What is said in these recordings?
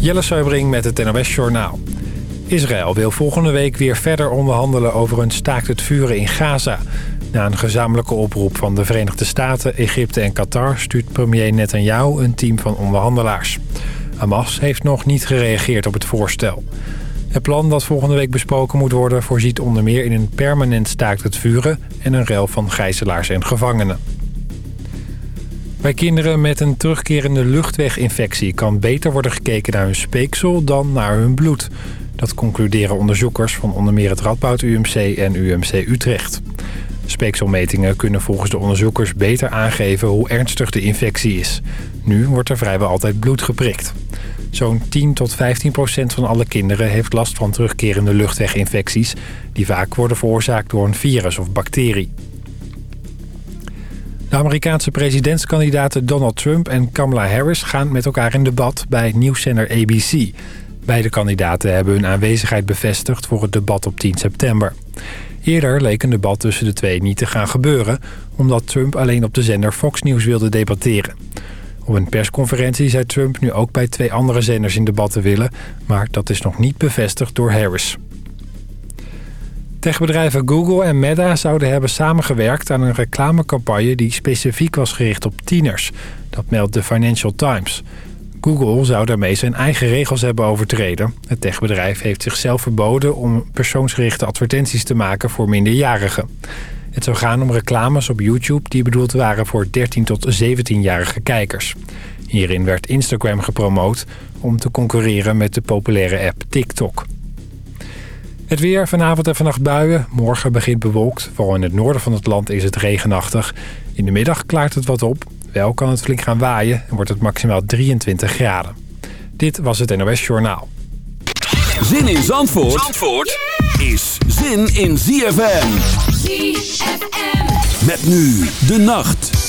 Jelle Seubring met het NOS Journaal. Israël wil volgende week weer verder onderhandelen over een staakt het vuren in Gaza. Na een gezamenlijke oproep van de Verenigde Staten, Egypte en Qatar... stuurt premier Netanyahu een team van onderhandelaars. Hamas heeft nog niet gereageerd op het voorstel. Het plan dat volgende week besproken moet worden... voorziet onder meer in een permanent staakt het vuren... en een rel van gijzelaars en gevangenen. Bij kinderen met een terugkerende luchtweginfectie... kan beter worden gekeken naar hun speeksel dan naar hun bloed. Dat concluderen onderzoekers van onder meer het Radboud UMC en UMC Utrecht. Speekselmetingen kunnen volgens de onderzoekers beter aangeven hoe ernstig de infectie is. Nu wordt er vrijwel altijd bloed geprikt. Zo'n 10 tot 15 procent van alle kinderen heeft last van terugkerende luchtweginfecties... die vaak worden veroorzaakt door een virus of bacterie. De Amerikaanse presidentskandidaten Donald Trump en Kamala Harris gaan met elkaar in debat bij nieuwszender ABC. Beide kandidaten hebben hun aanwezigheid bevestigd voor het debat op 10 september. Eerder leek een debat tussen de twee niet te gaan gebeuren... omdat Trump alleen op de zender Fox News wilde debatteren. Op een persconferentie zei Trump nu ook bij twee andere zenders in debat te willen... maar dat is nog niet bevestigd door Harris. Techbedrijven Google en Meta zouden hebben samengewerkt aan een reclamecampagne... die specifiek was gericht op tieners. Dat meldt de Financial Times... Google zou daarmee zijn eigen regels hebben overtreden. Het techbedrijf heeft zichzelf verboden om persoonsgerichte advertenties te maken voor minderjarigen. Het zou gaan om reclames op YouTube die bedoeld waren voor 13 tot 17-jarige kijkers. Hierin werd Instagram gepromoot om te concurreren met de populaire app TikTok. Het weer, vanavond en vannacht buien. Morgen begint bewolkt. Vooral in het noorden van het land is het regenachtig. In de middag klaart het wat op. Wel kan het flink gaan waaien en wordt het maximaal 23 graden. Dit was het NOS Journaal. Zin in Zandvoort, Zandvoort is zin in ZFM. ZFM. Met nu de nacht.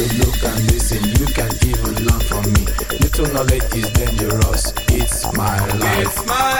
to look and listen. You can even learn from me. Little knowledge is dangerous. It's my life. It's my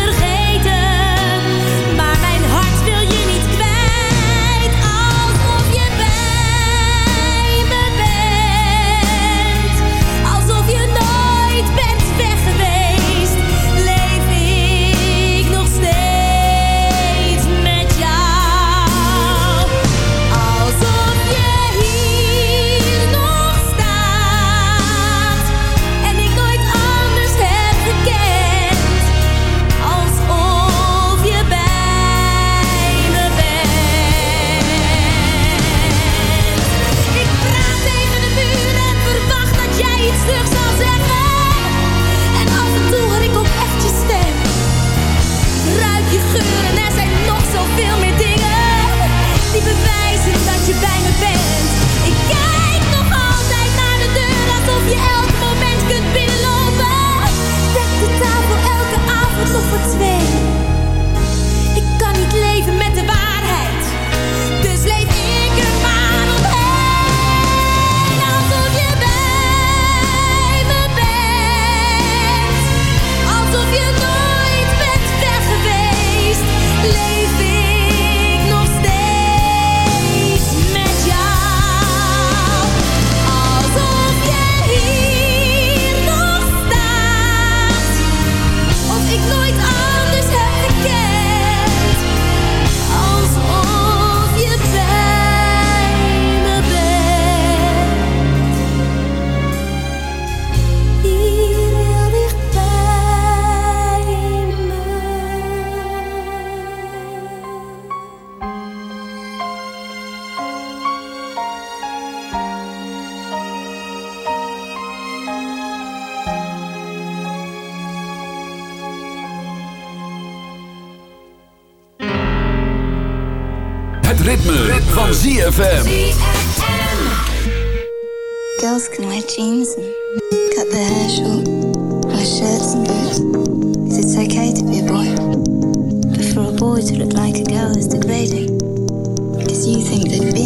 ZFM. Girls can wear jeans and cut their hair short, wear shirts and boots, Is it's okay to be a boy. But for a boy to look like a girl is degrading, because you think they'd be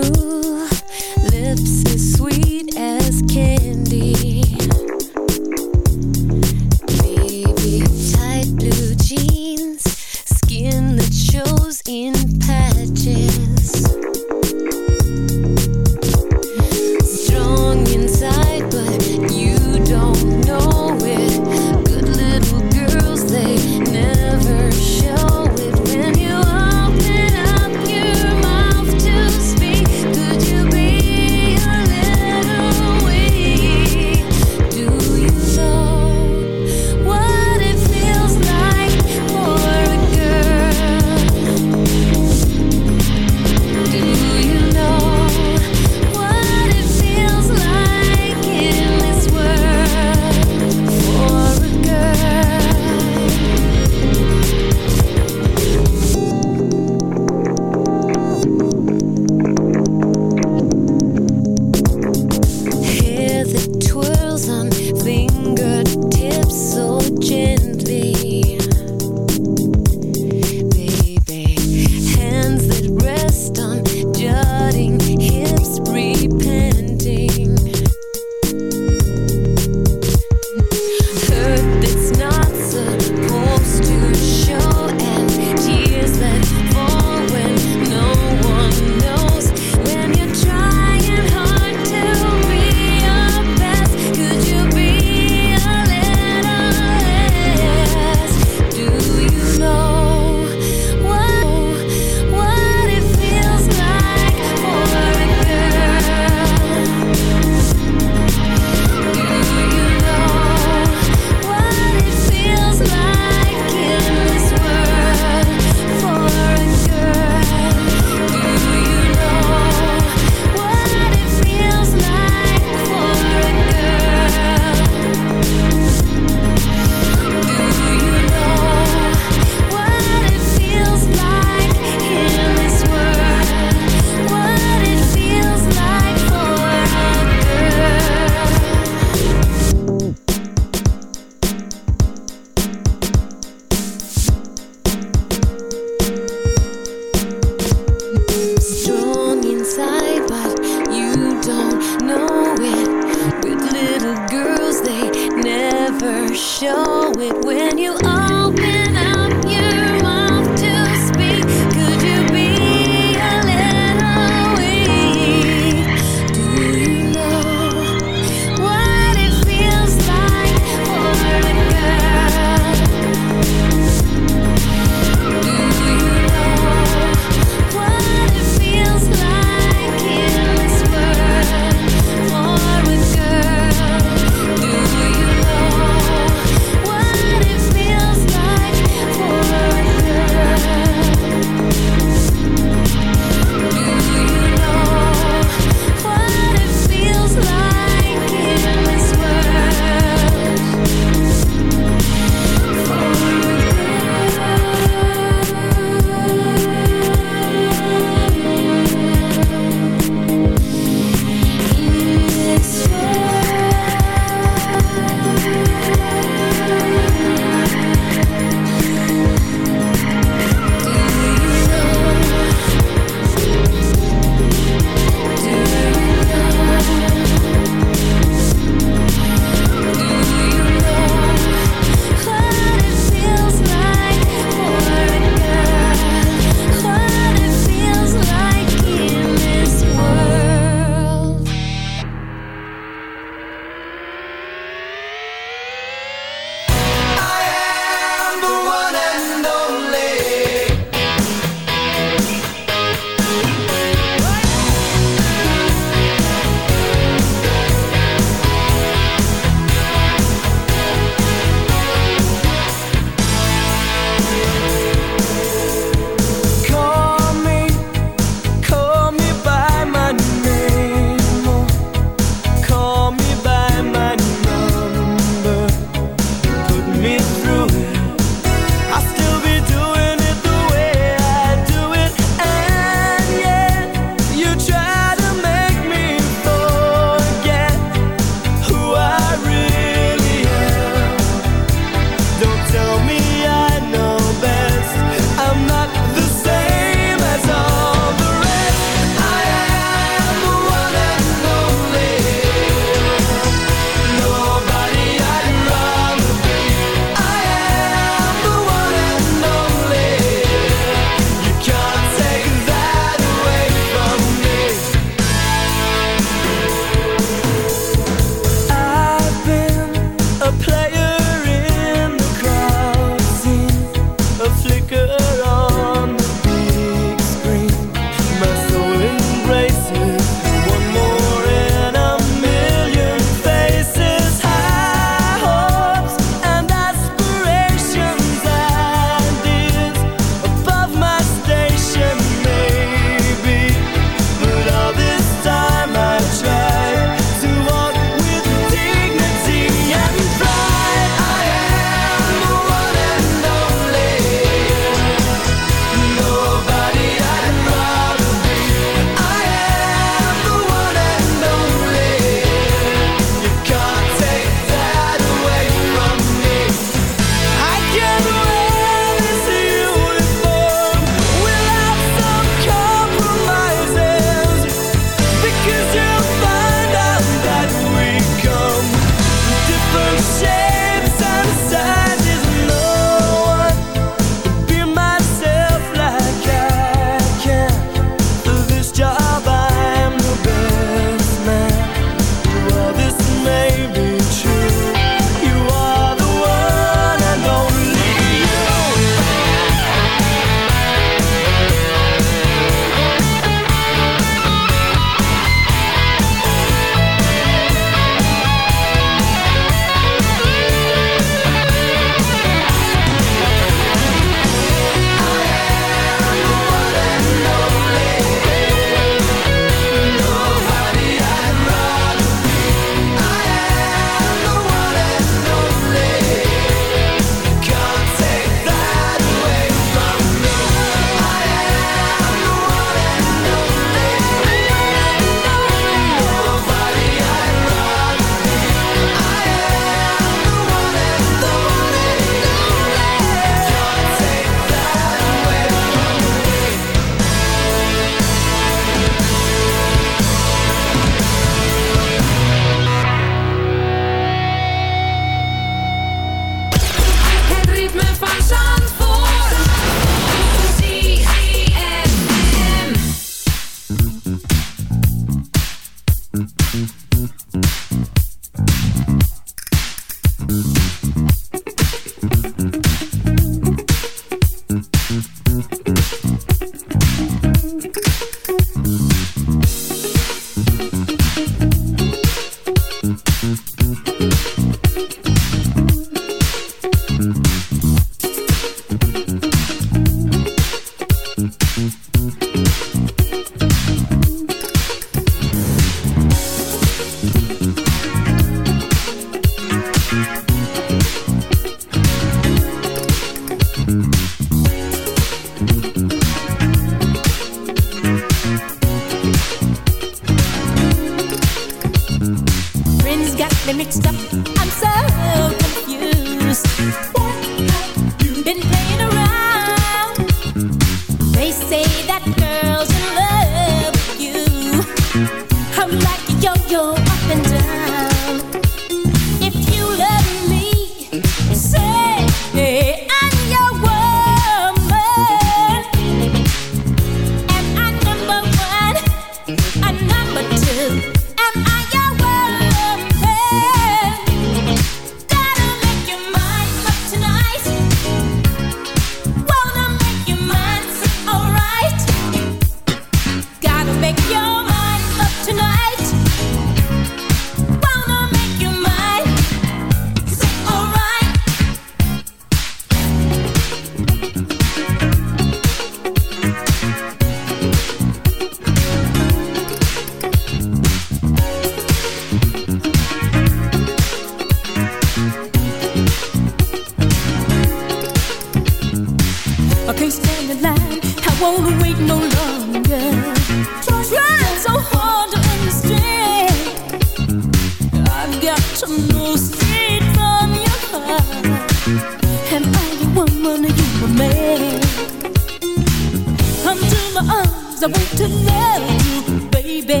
I want to love you, baby.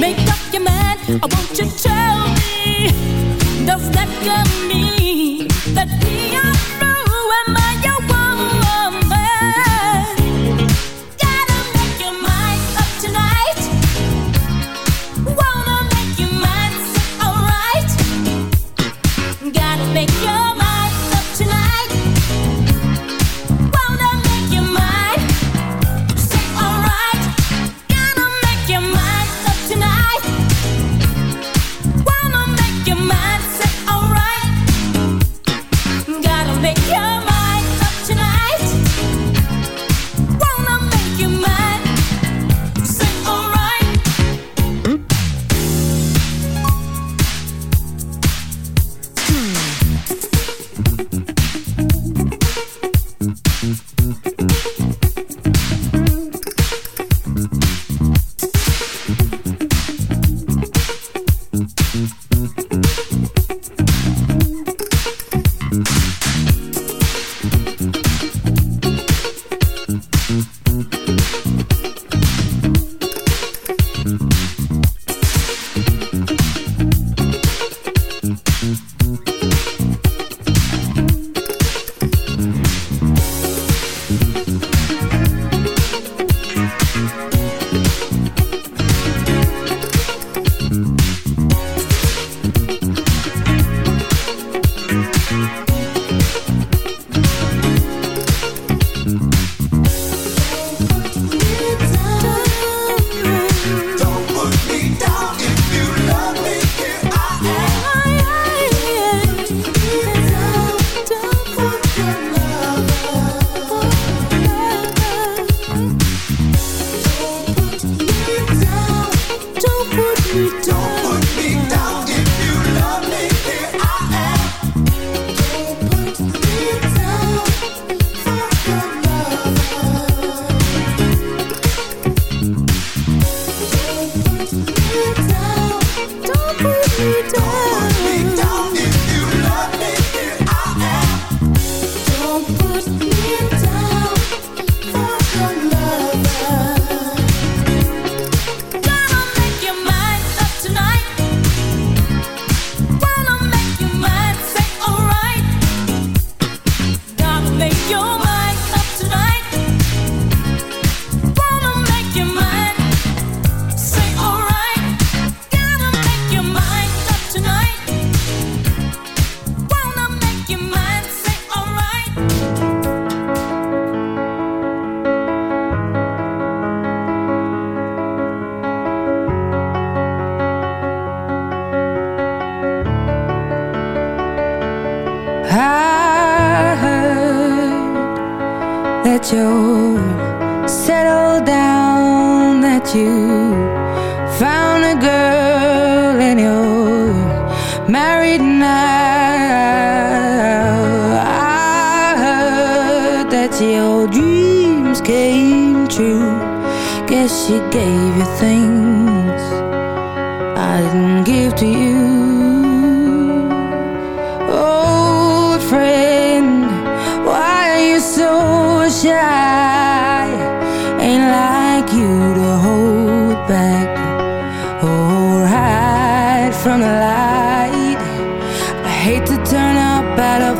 Make up your mind, I want you to.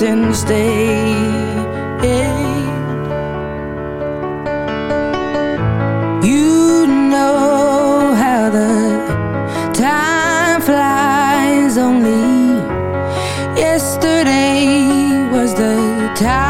mountains day. You know how the time flies. Only yesterday was the time.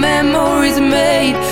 memories made.